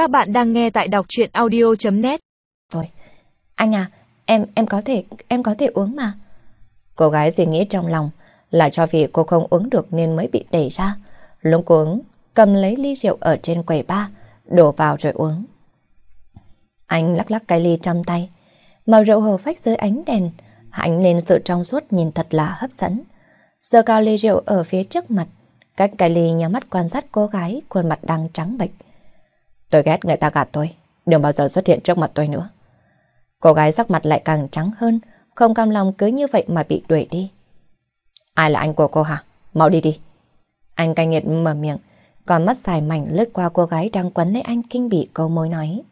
Các bạn đang nghe tại đọc chuyện audio.net Rồi, anh à, em em có thể em có thể uống mà. Cô gái suy nghĩ trong lòng là cho vì cô không uống được nên mới bị đẩy ra. Lúc cô uống, cầm lấy ly rượu ở trên quầy ba, đổ vào rồi uống. Anh lắc lắc cái ly trong tay, màu rượu hồ phách dưới ánh đèn, anh lên sự trong suốt nhìn thật là hấp dẫn. Giờ cao ly rượu ở phía trước mặt, cách cái ly nhắm mắt quan sát cô gái, khuôn mặt đang trắng bệch. Tôi ghét người ta gạt tôi, đừng bao giờ xuất hiện trước mặt tôi nữa. Cô gái sắc mặt lại càng trắng hơn, không cam lòng cứ như vậy mà bị đuổi đi. Ai là anh của cô hả? Mau đi đi. Anh cay nghiệt mở miệng, còn mắt dài mảnh lướt qua cô gái đang quấn lấy anh kinh bị câu môi nói.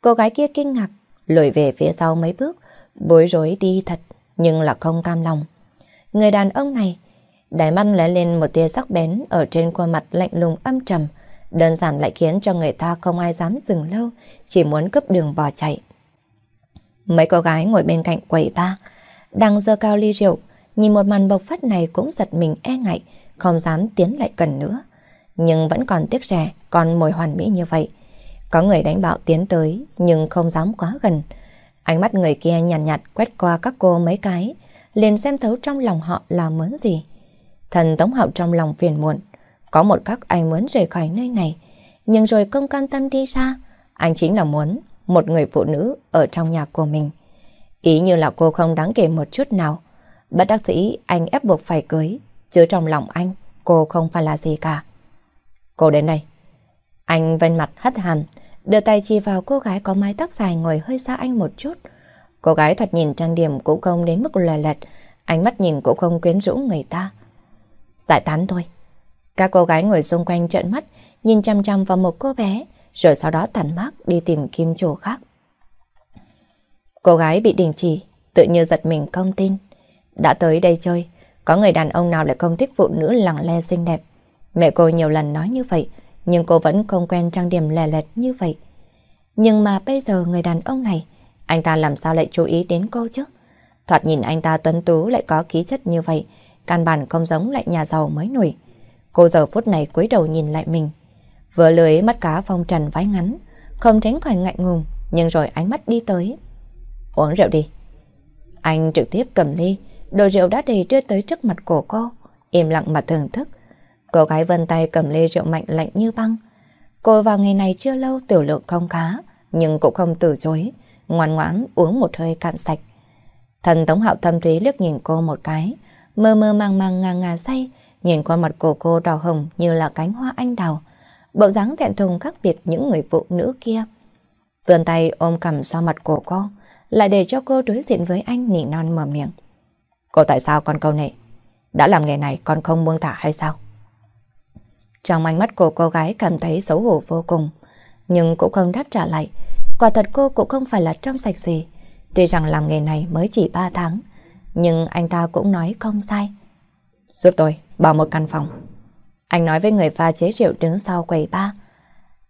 Cô gái kia kinh ngạc, lùi về phía sau mấy bước, bối rối đi thật, nhưng là không cam lòng. Người đàn ông này, đáy mắt lóe lên một tia sắc bén ở trên khuôn mặt lạnh lùng âm trầm, đơn giản lại khiến cho người ta không ai dám dừng lâu, chỉ muốn cướp đường bỏ chạy. Mấy cô gái ngồi bên cạnh quầy ba, đang dơ cao ly rượu, nhìn một màn bộc phát này cũng giật mình e ngại, không dám tiến lại gần nữa. Nhưng vẫn còn tiếc rẻ, còn mồi hoàn mỹ như vậy. Có người đánh bạo tiến tới, nhưng không dám quá gần. Ánh mắt người kia nhàn nhạt, nhạt quét qua các cô mấy cái, liền xem thấu trong lòng họ là mớn gì. Thần Tống Hậu trong lòng phiền muộn, có một cách anh muốn rời khỏi nơi này, nhưng rồi không can tâm đi ra, anh chính là muốn một người phụ nữ ở trong nhà của mình. Ý như là cô không đáng kể một chút nào. Bất đắc dĩ anh ép buộc phải cưới, chứ trong lòng anh cô không phải là gì cả. Cô đến đây. Anh vênh mặt hất hàm, đưa tay chỉ vào cô gái có mái tóc dài ngồi hơi xa anh một chút. Cô gái thật nhìn trang điểm cũng không đến mức lòe lẹt, ánh mắt nhìn cũng không quyến rũ người ta. Giải tán thôi. Các cô gái ngồi xung quanh trợn mắt, nhìn chăm chăm vào một cô bé, rồi sau đó tàn mát đi tìm kim chỗ khác. Cô gái bị đình chỉ, tự như giật mình không tin. Đã tới đây chơi, có người đàn ông nào lại không thích phụ nữ lặng le xinh đẹp. Mẹ cô nhiều lần nói như vậy, nhưng cô vẫn không quen trang điểm lè lẹt như vậy. Nhưng mà bây giờ người đàn ông này, anh ta làm sao lại chú ý đến cô chứ? Thoạt nhìn anh ta tuấn tú lại có khí chất như vậy, căn bản không giống lại nhà giàu mới nổi. Cô giờ phút này cúi đầu nhìn lại mình. Vừa lưới mắt cá phong trần váy ngắn, không tránh khỏi ngại ngùng, nhưng rồi ánh mắt đi tới. Uống rượu đi. Anh trực tiếp cầm ly, đồ rượu đã đầy đưa tới trước mặt cổ cô, im lặng mà thưởng thức. Cô gái vân tay cầm ly rượu mạnh lạnh như băng. Cô vào ngày này chưa lâu tiểu lượng không khá, nhưng cũng không từ chối, ngoan ngoãn uống một hơi cạn sạch. Thần Tống Hạo thâm thúy liếc nhìn cô một cái, mơ mơ màng màng ngà ngà say, nhìn khuôn mặt của cô đỏ hồng như là cánh hoa anh đào, bộ dáng thẹn thùng khác biệt những người phụ nữ kia. Vươn tay ôm cầm sau mặt của cô, lại để cho cô đối diện với anh nỉ non mở miệng. Cô tại sao con câu này? Đã làm nghề này con không buông thả hay sao? Trong ánh mắt của cô gái cảm thấy xấu hổ vô cùng, nhưng cũng không đáp trả lại. Quả thật cô cũng không phải là trong sạch gì. Tuy rằng làm nghề này mới chỉ 3 tháng, nhưng anh ta cũng nói không sai. Giúp tôi, bảo một căn phòng. Anh nói với người pha chế rượu đứng sau quầy ba.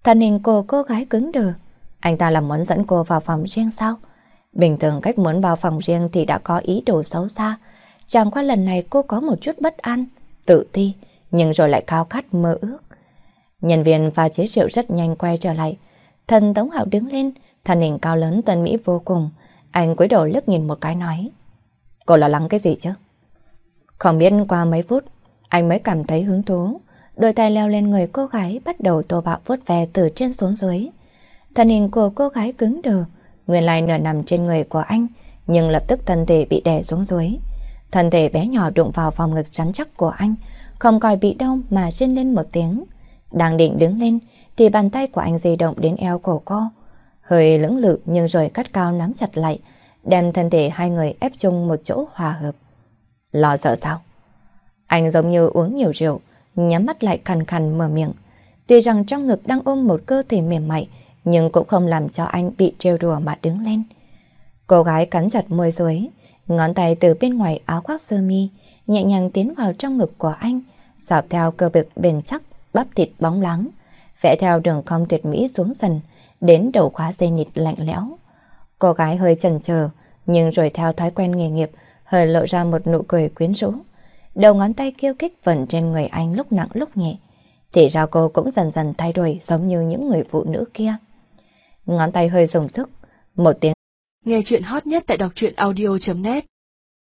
Thân hình cô cô gái cứng đờ. Anh ta là muốn dẫn cô vào phòng riêng sao? Bình thường cách muốn vào phòng riêng thì đã có ý đồ xấu xa. Chẳng qua lần này cô có một chút bất an, tự ti, nhưng rồi lại cao khát mơ ước. Nhân viên pha chế rượu rất nhanh quay trở lại. Thần Tống Hạo đứng lên, thân hình cao lớn tuần Mỹ vô cùng. Anh cúi đầu lướt nhìn một cái nói. Cô lo lắng cái gì chứ? Không biết qua mấy phút, anh mới cảm thấy hứng thú. Đôi tay leo lên người cô gái bắt đầu tô bạo vuốt ve từ trên xuống dưới. Thân hình của cô gái cứng đờ, nguyên lai nửa nằm trên người của anh, nhưng lập tức thân thể bị đè xuống dưới. Thân thể bé nhỏ đụng vào vòng ngực rắn chắc của anh, không coi bị đau mà rên lên một tiếng. Đang định đứng lên thì bàn tay của anh di động đến eo cổ cô. Hơi lưỡng lự nhưng rồi cắt cao nắm chặt lại, đem thân thể hai người ép chung một chỗ hòa hợp. Lo sợ sao? Anh giống như uống nhiều rượu, nhắm mắt lại khàn khàn mở miệng. Tuy rằng trong ngực đang ôm một cơ thể mềm mại, nhưng cũng không làm cho anh bị trêu đùa mà đứng lên. Cô gái cắn chặt môi dưới, ngón tay từ bên ngoài áo khoác sơ mi nhẹ nhàng tiến vào trong ngực của anh, dọc theo cơ bực bền chắc, bắp thịt bóng láng, vẽ theo đường cong tuyệt mỹ xuống dần, đến đầu khóa dây nịt lạnh lẽo. Cô gái hơi chần chờ, nhưng rồi theo thói quen nghề nghiệp, hơi lộ ra một nụ cười quyến rũ. Đầu ngón tay kêu kích vẩn trên người anh lúc nặng lúc nhẹ. Thì ra cô cũng dần dần thay đổi giống như những người phụ nữ kia. Ngón tay hơi dùng sức, một tiếng. Nghe chuyện hot nhất tại đọc truyện audio.net